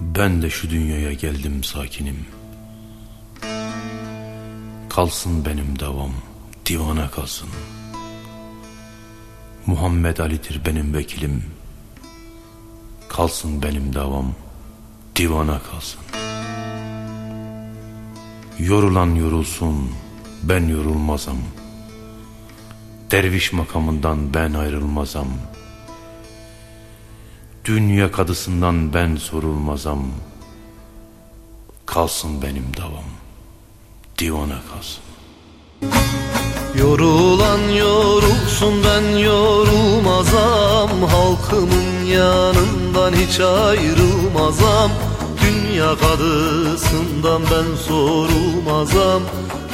Ben de şu dünyaya geldim sakinim. Kalsın benim davam divana kalsın. Muhammed Ali'dir benim vekilim. Kalsın benim davam divana kalsın. Yorulan yorulsun ben yorulmazam. Derviş makamından ben ayrılmazam Dünya kadısından ben sorulmazam. Kalsın benim davam. Divana kalsın. Yorulan yorulsun ben yorulmazam. Halkımın yanından hiç ayrılmazam. Dünya kadısından ben sorulmazam.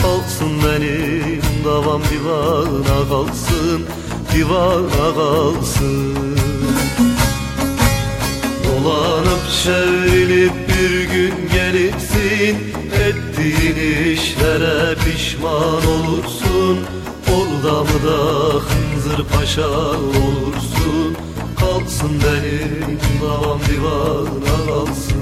Kalsın benim davam divana kalsın. Divana kalsın çevrilip bir gün gelirsin Ettiğin işlere pişman olursun. Orada mı da hınzır paşa olursun. Kalsın benim davam divana kalsın.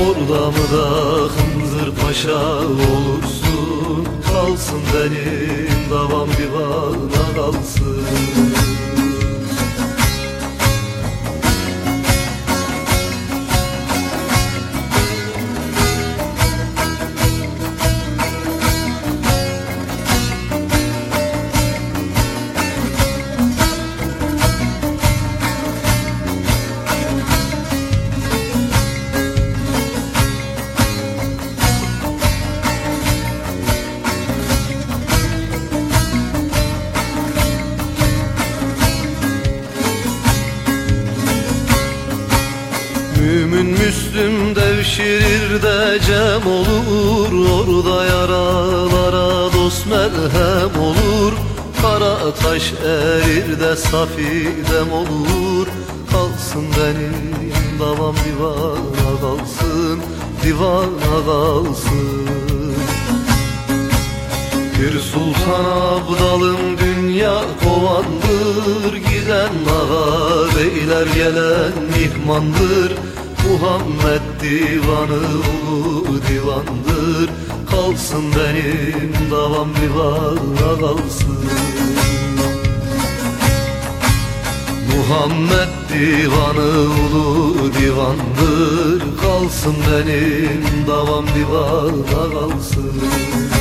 Orada mı da hınzır paşa olursun. Kalsın benim davam divana kalsın Mümin Müslüm devşirir de cem olur. Orada yaralara dost merhem olur. Kara taş erir de safidem olur. Kalsın benim davam divana kalsın Divana kalsın bir sultan abdalım dünya kovandır. Giden ağa beyler gelen mihmandır Muhammed divanı ulu divandır. Kalsın benim davam divana kalsın. Muhammed divanı ulu divandır. Kalsın benim davam divana kalsın